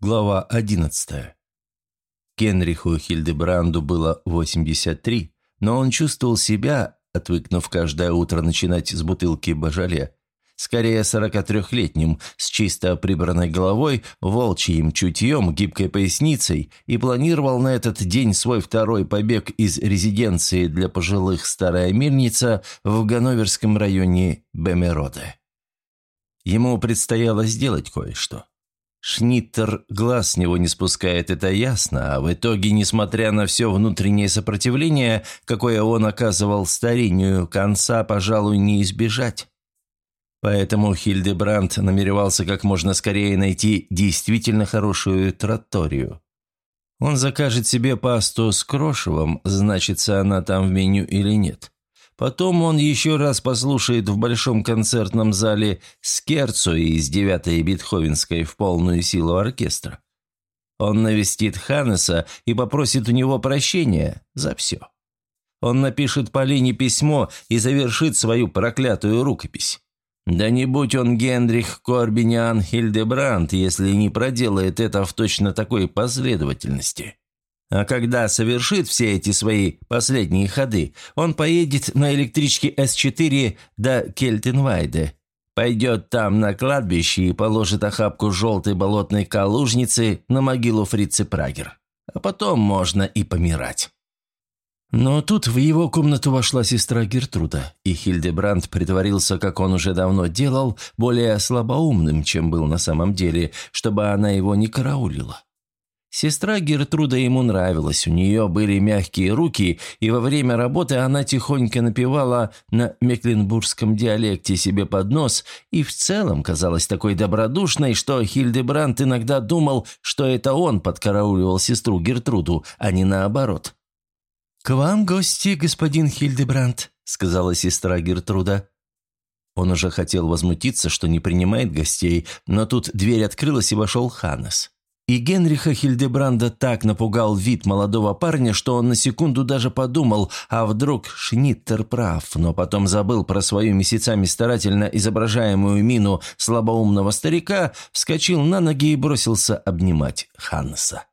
Глава 11. Генриху Хильдебранду было 83, но он чувствовал себя, отвыкнув каждое утро начинать с бутылки божале, скорее 43-летним, с чисто прибранной головой, волчьим чутьем, гибкой поясницей, и планировал на этот день свой второй побег из резиденции для пожилых «Старая мельница» в ганноверском районе Бемероде. Ему предстояло сделать кое-что. Шниттер глаз с него не спускает, это ясно, а в итоге, несмотря на все внутреннее сопротивление, какое он оказывал старению, конца, пожалуй, не избежать. Поэтому Хильдебранд намеревался как можно скорее найти действительно хорошую троторию. Он закажет себе пасту с крошевом, значится она там в меню или нет. Потом он еще раз послушает в большом концертном зале скерцу из девятой Бетховенской в полную силу оркестра. Он навестит Ханнеса и попросит у него прощения за все. Он напишет Полине письмо и завершит свою проклятую рукопись. Да не будь он Генрих Корбиниан Хильдебранд, если не проделает это в точно такой последовательности. А когда совершит все эти свои последние ходы, он поедет на электричке С4 до Кельтенвайде, пойдет там на кладбище и положит охапку желтой болотной калужницы на могилу фрицы Прагер. А потом можно и помирать. Но тут в его комнату вошла сестра Гертруда, и Хильдебранд притворился, как он уже давно делал, более слабоумным, чем был на самом деле, чтобы она его не караулила. Сестра Гертруда ему нравилась, у нее были мягкие руки, и во время работы она тихонько напевала на мекленбургском диалекте себе под нос и в целом казалась такой добродушной, что Хильдебранд иногда думал, что это он подкарауливал сестру Гертруду, а не наоборот. «К вам гости, господин Хильдебранд», — сказала сестра Гертруда. Он уже хотел возмутиться, что не принимает гостей, но тут дверь открылась и вошел Ханнес. И Генриха Хильдебранда так напугал вид молодого парня, что он на секунду даже подумал, а вдруг Шниттер прав, но потом забыл про свою месяцами старательно изображаемую мину слабоумного старика, вскочил на ноги и бросился обнимать Ханнеса.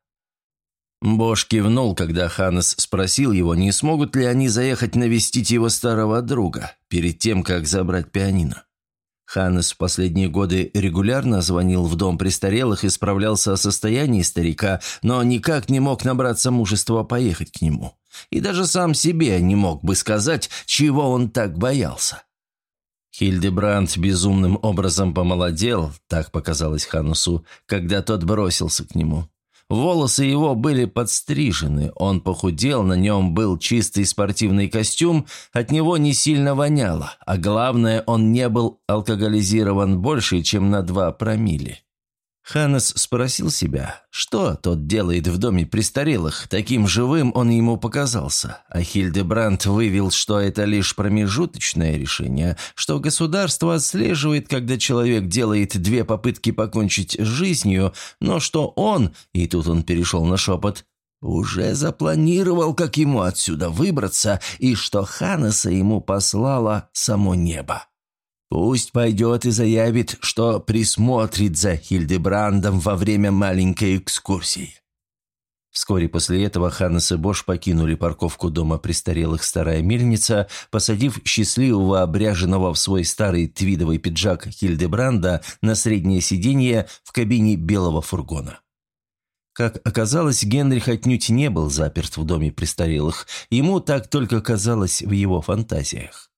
Бош кивнул, когда Ханнес спросил его, не смогут ли они заехать навестить его старого друга, перед тем, как забрать пианино. Ханнес в последние годы регулярно звонил в дом престарелых и справлялся о состоянии старика, но никак не мог набраться мужества поехать к нему. И даже сам себе не мог бы сказать, чего он так боялся. Хильдебранд безумным образом помолодел, так показалось Ханусу, когда тот бросился к нему. Волосы его были подстрижены, он похудел, на нем был чистый спортивный костюм, от него не сильно воняло, а главное, он не был алкоголизирован больше, чем на два промилле. Ханнес спросил себя, что тот делает в доме престарелых, таким живым он ему показался, а Хильдебранд вывел, что это лишь промежуточное решение, что государство отслеживает, когда человек делает две попытки покончить с жизнью, но что он, и тут он перешел на шепот, уже запланировал, как ему отсюда выбраться, и что Ханнеса ему послало само небо. Пусть пойдет и заявит, что присмотрит за Хильдебрандом во время маленькой экскурсии». Вскоре после этого Ханнес и Бош покинули парковку дома престарелых «Старая мельница», посадив счастливого, обряженного в свой старый твидовый пиджак Хильдебранда на среднее сиденье в кабине белого фургона. Как оказалось, Генрих отнюдь не был заперт в доме престарелых, ему так только казалось в его фантазиях.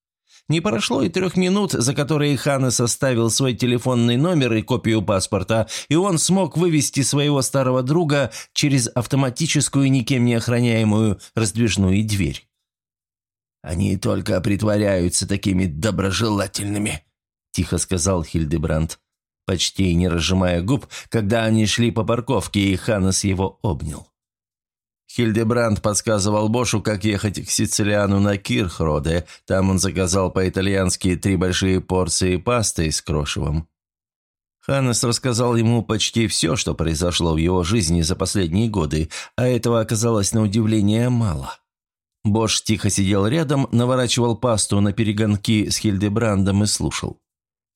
Не прошло и трех минут, за которые Ханна составил свой телефонный номер и копию паспорта, и он смог вывести своего старого друга через автоматическую, никем не охраняемую раздвижную дверь. «Они только притворяются такими доброжелательными», – тихо сказал Хильдебранд, почти не разжимая губ, когда они шли по парковке, и Ханнес его обнял. Хильдебранд подсказывал Бошу, как ехать к Сицилиану на Кирхроде. Там он заказал по-итальянски три большие порции пасты с крошевом. Ханнес рассказал ему почти все, что произошло в его жизни за последние годы, а этого оказалось на удивление мало. Бош тихо сидел рядом, наворачивал пасту на перегонки с Хильдебрандом и слушал.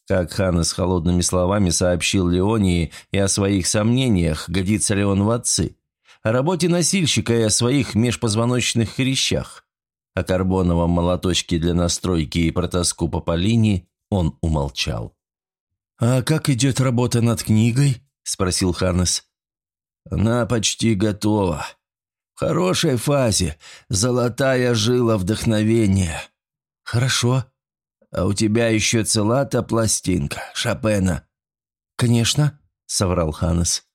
Как Ханна с холодными словами сообщил Леонии и о своих сомнениях, годится ли он в отцы, о работе носильщика и о своих межпозвоночных хрящах. О карбоновом молоточке для настройки и протаску по полине он умолчал. «А как идет работа над книгой?» – спросил Ханнес. «Она почти готова. В хорошей фазе. Золотая жила вдохновения». «Хорошо. А у тебя еще цела та пластинка, Шопена?» «Конечно», – соврал Ханнес.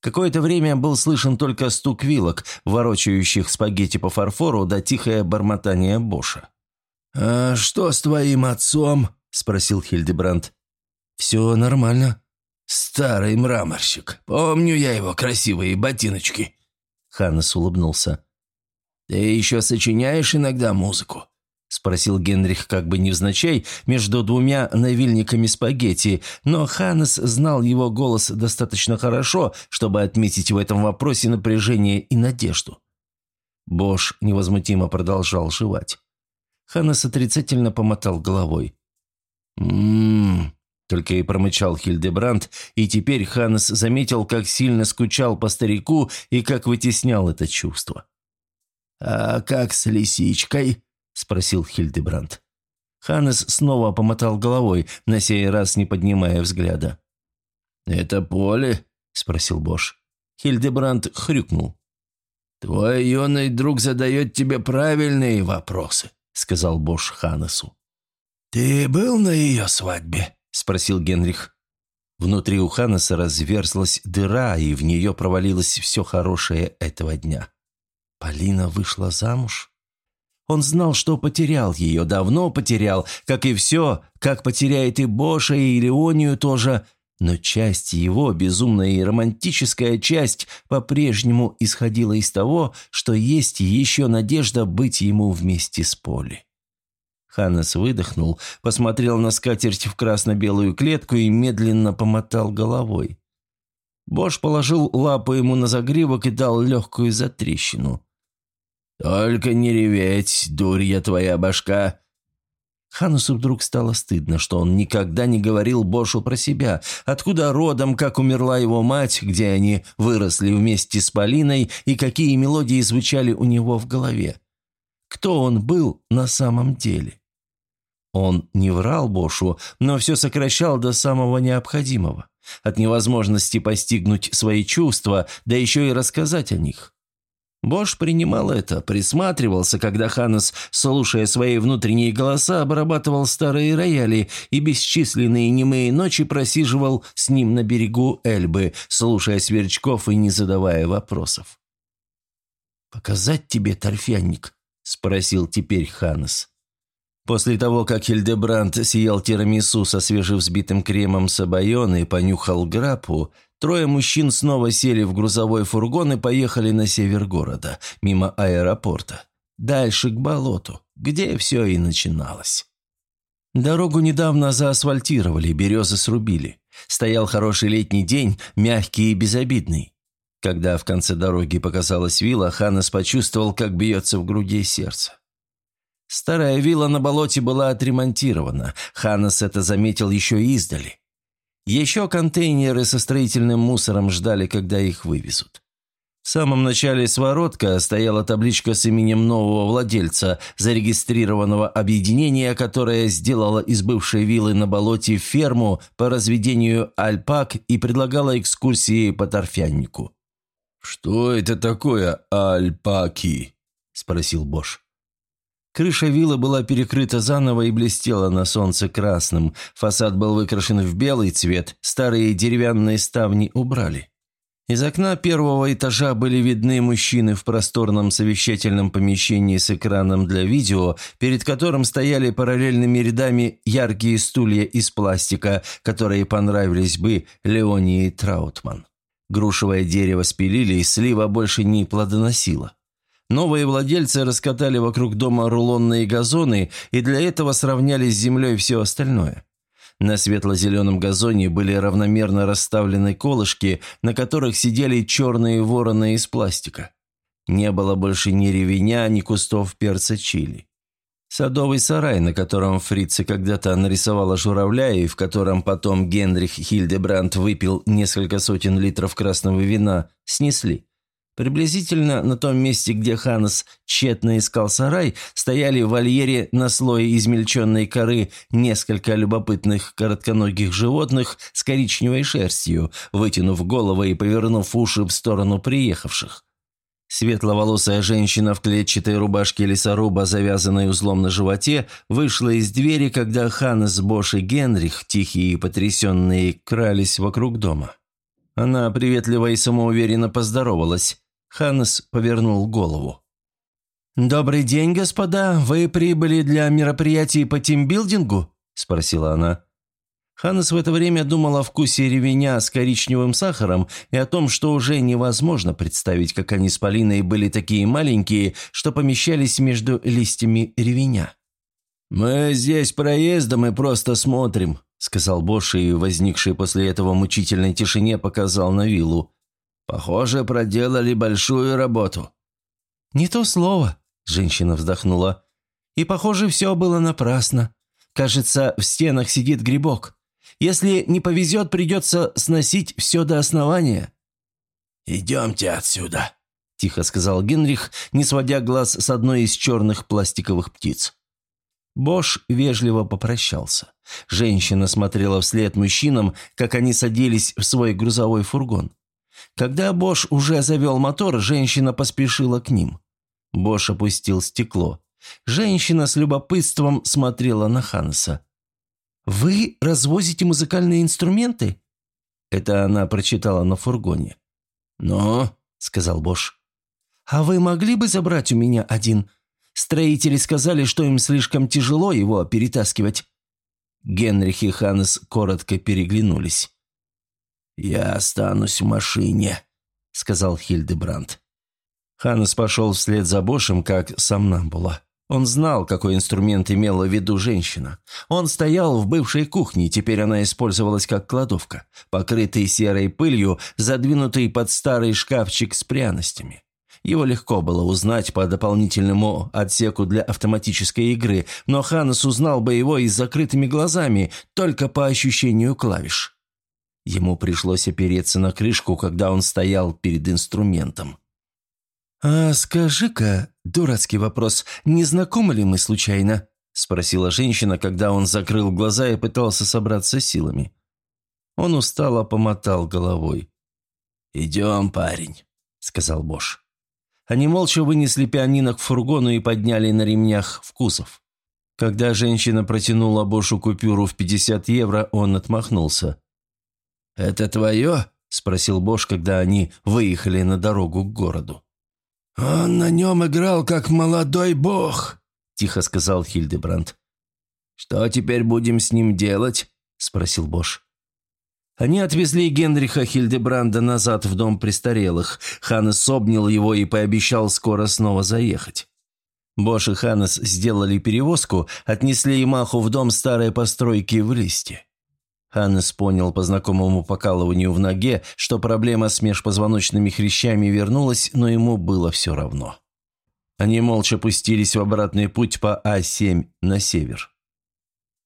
Какое-то время был слышен только стук вилок, ворочающих спагетти по фарфору, да тихое бормотание Боша. «А что с твоим отцом?» – спросил Хильдебранд. «Все нормально». «Старый мраморщик. Помню я его красивые ботиночки». Ханнес улыбнулся. «Ты еще сочиняешь иногда музыку?» – спросил Генрих как бы невзначай между двумя навильниками спагетти, но Ханнес знал его голос достаточно хорошо, чтобы отметить в этом вопросе напряжение и надежду. Бош невозмутимо продолжал жевать. Ханнес отрицательно помотал головой. «М-м-м», только и промычал Хильдебранд, и теперь Ханнес заметил, как сильно скучал по старику и как вытеснял это чувство. «А как с лисичкой?» Спросил Хильдебранд. Ханнес снова помотал головой, на сей раз не поднимая взгляда. «Это поле?» – спросил Бош. Хильдебранд хрюкнул. «Твой юный друг задает тебе правильные вопросы», – сказал Бош Ханнесу. «Ты был на ее свадьбе?» – спросил Генрих. Внутри у Ханнеса разверзлась дыра, и в нее провалилось все хорошее этого дня. Полина вышла замуж? Он знал, что потерял ее, давно потерял, как и все, как потеряет и Боша, и Леонию тоже. Но часть его, безумная и романтическая часть, по-прежнему исходила из того, что есть еще надежда быть ему вместе с Поли. Ханнес выдохнул, посмотрел на скатерть в красно-белую клетку и медленно помотал головой. Бош положил лапу ему на загривок и дал легкую затрещину. «Только не реветь, дурья твоя башка!» Ханусу вдруг стало стыдно, что он никогда не говорил Бошу про себя, откуда родом, как умерла его мать, где они выросли вместе с Полиной и какие мелодии звучали у него в голове. Кто он был на самом деле? Он не врал Бошу, но все сокращал до самого необходимого, от невозможности постигнуть свои чувства, да еще и рассказать о них. Бош принимал это, присматривался, когда Ханнес, слушая свои внутренние голоса, обрабатывал старые рояли и бесчисленные немые ночи просиживал с ним на берегу Эльбы, слушая сверчков и не задавая вопросов. «Показать тебе торфянник?» – спросил теперь Ханнес. После того, как Хильдебранд съел тирамису со свежевзбитым кремом сабайон и понюхал грапу, трое мужчин снова сели в грузовой фургон и поехали на север города, мимо аэропорта. Дальше к болоту, где все и начиналось. Дорогу недавно заасфальтировали, березы срубили. Стоял хороший летний день, мягкий и безобидный. Когда в конце дороги показалась вилла, Ханнес почувствовал, как бьется в груди сердце. Старая вилла на болоте была отремонтирована. Ханнес это заметил еще издали. Еще контейнеры со строительным мусором ждали, когда их вывезут. В самом начале своротка стояла табличка с именем нового владельца, зарегистрированного объединения, которое сделало из бывшей виллы на болоте ферму по разведению альпак и предлагало экскурсии по торфяннику. «Что это такое альпаки?» – спросил Бош. Крыша виллы была перекрыта заново и блестела на солнце красным. Фасад был выкрашен в белый цвет, старые деревянные ставни убрали. Из окна первого этажа были видны мужчины в просторном совещательном помещении с экраном для видео, перед которым стояли параллельными рядами яркие стулья из пластика, которые понравились бы Леонии Траутман. Грушевое дерево спилили, и слива больше не плодоносила. Новые владельцы раскатали вокруг дома рулонные газоны и для этого сравняли с землей все остальное. На светло-зеленом газоне были равномерно расставлены колышки, на которых сидели черные вороны из пластика. Не было больше ни ревеня, ни кустов перца чили. Садовый сарай, на котором фрица когда-то нарисовала журавля и в котором потом Генрих Хильдебранд выпил несколько сотен литров красного вина, снесли. Приблизительно на том месте, где Ханнес тщетно искал сарай, стояли в вольере на слое измельченной коры несколько любопытных коротконогих животных с коричневой шерстью, вытянув головы и повернув уши в сторону приехавших. Светловолосая женщина в клетчатой рубашке лесоруба, завязанной узлом на животе, вышла из двери, когда Ханнес, Бош и Генрих, тихие и потрясенные, крались вокруг дома. Она приветливо и самоуверенно поздоровалась. Ханнес повернул голову. «Добрый день, господа. Вы прибыли для мероприятий по тимбилдингу?» – спросила она. Ханнес в это время думал о вкусе ревеня с коричневым сахаром и о том, что уже невозможно представить, как они с Полиной были такие маленькие, что помещались между листьями ревеня. «Мы здесь проездом и просто смотрим», — сказал Бош, и, возникший после этого мучительной тишине, показал на виллу. «Похоже, проделали большую работу». «Не то слово», — женщина вздохнула. «И, похоже, все было напрасно. Кажется, в стенах сидит грибок». Если не повезет, придется сносить все до основания». «Идемте отсюда», – тихо сказал Генрих, не сводя глаз с одной из черных пластиковых птиц. Бош вежливо попрощался. Женщина смотрела вслед мужчинам, как они садились в свой грузовой фургон. Когда Бош уже завел мотор, женщина поспешила к ним. Бош опустил стекло. Женщина с любопытством смотрела на Ханса. «Вы развозите музыкальные инструменты?» Это она прочитала на фургоне. «Ну?» – сказал Бош. «А вы могли бы забрать у меня один? Строители сказали, что им слишком тяжело его перетаскивать». Генрих и Ханнес коротко переглянулись. «Я останусь в машине», – сказал Хильдебранд. Ханнес пошел вслед за Бошем, как сам нам было. Он знал, какой инструмент имела в виду женщина. Он стоял в бывшей кухне, теперь она использовалась как кладовка, покрытый серой пылью, задвинутый под старый шкафчик с пряностями. Его легко было узнать по дополнительному отсеку для автоматической игры, но Ханнес узнал бы его и с закрытыми глазами, только по ощущению клавиш. Ему пришлось опереться на крышку, когда он стоял перед инструментом. «А скажи-ка, дурацкий вопрос, не знакомы ли мы случайно?» – спросила женщина, когда он закрыл глаза и пытался собраться силами. Он устало помотал головой. «Идем, парень», – сказал Бош. Они молча вынесли пианино к фургону и подняли на ремнях в кузов. Когда женщина протянула Бошу купюру в 50 евро, он отмахнулся. «Это твое?» – спросил Бош, когда они выехали на дорогу к городу. «Он на нем играл, как молодой бог», – тихо сказал Хильдебранд. «Что теперь будем с ним делать?» – спросил Бош. Они отвезли Генриха Хильдебранда назад в дом престарелых. Ханнес обнял его и пообещал скоро снова заехать. Бош и Ханнес сделали перевозку, отнесли Имаху в дом старой постройки в листе. Ханнес понял по знакомому покалыванию в ноге, что проблема с межпозвоночными хрящами вернулась, но ему было все равно. Они молча пустились в обратный путь по А7 на север.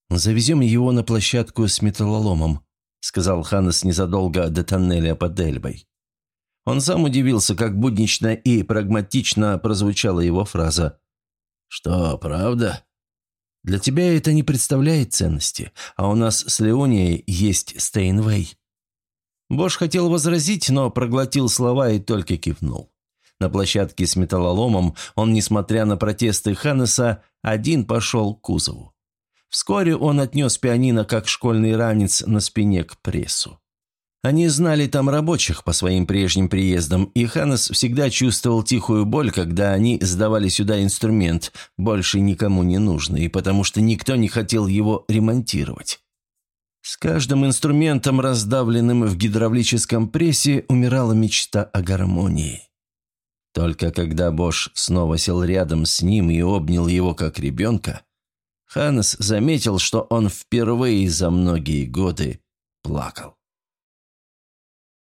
«Завезем его на площадку с металлоломом», — сказал Ханнес незадолго до тоннеля под Эльбой. Он сам удивился, как буднично и прагматично прозвучала его фраза. «Что, правда?» Для тебя это не представляет ценности, а у нас с Леонией есть Стейнвей». Бош хотел возразить, но проглотил слова и только кивнул. На площадке с металлоломом он, несмотря на протесты Ханнеса, один пошел к кузову. Вскоре он отнес пианино, как школьный ранец, на спине к прессу. Они знали там рабочих по своим прежним приездам, и Ханнес всегда чувствовал тихую боль, когда они сдавали сюда инструмент, больше никому не нужный, потому что никто не хотел его ремонтировать. С каждым инструментом, раздавленным в гидравлическом прессе, умирала мечта о гармонии. Только когда Бош снова сел рядом с ним и обнял его как ребенка, Ханнес заметил, что он впервые за многие годы плакал.